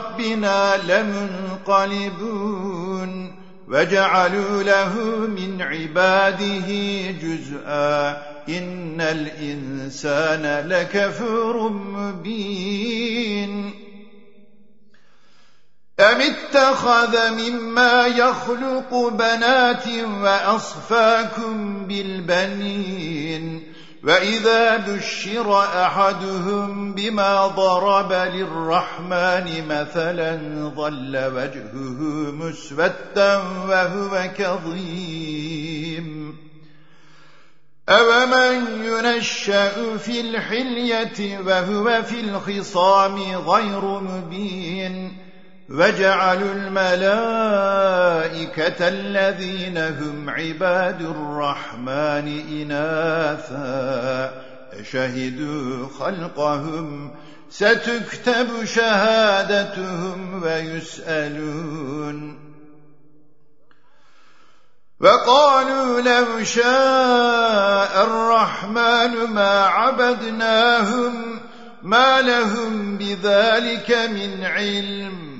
ربنا لمنقلبون وجعلوا له من عباده جزءا إن الإنسان لكفر مبين أم اتخذ مما يخلق بنات وأصفاكم بالبنين وإذا بشر أحدهم بما ضرب للرحمن مثلا ظل وجهه مسوتا وهو كظيم. أَوَمَنْ يُنَشَّأُ فِي الْحِلْيَةِ وَهُوَ فِي الْخِصَامِ غَيْرُ مُبِينٍ وَجَعَلُوا الْمَلَائِكَةَ الَّذِينَ هُمْ عِبَادُ الرَّحْمَنِ إِنَاثًا أَشَهِدُوا خَلْقَهُمْ سَتُكْتَبُ شَهَادَتُهُمْ وَيُسْأَلُونَ. وقالوا لو شاء الرحمن ما عبدناهم ما لهم بذلك من علم.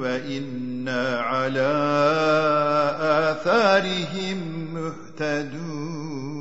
وإنا على آثارهم مهتدون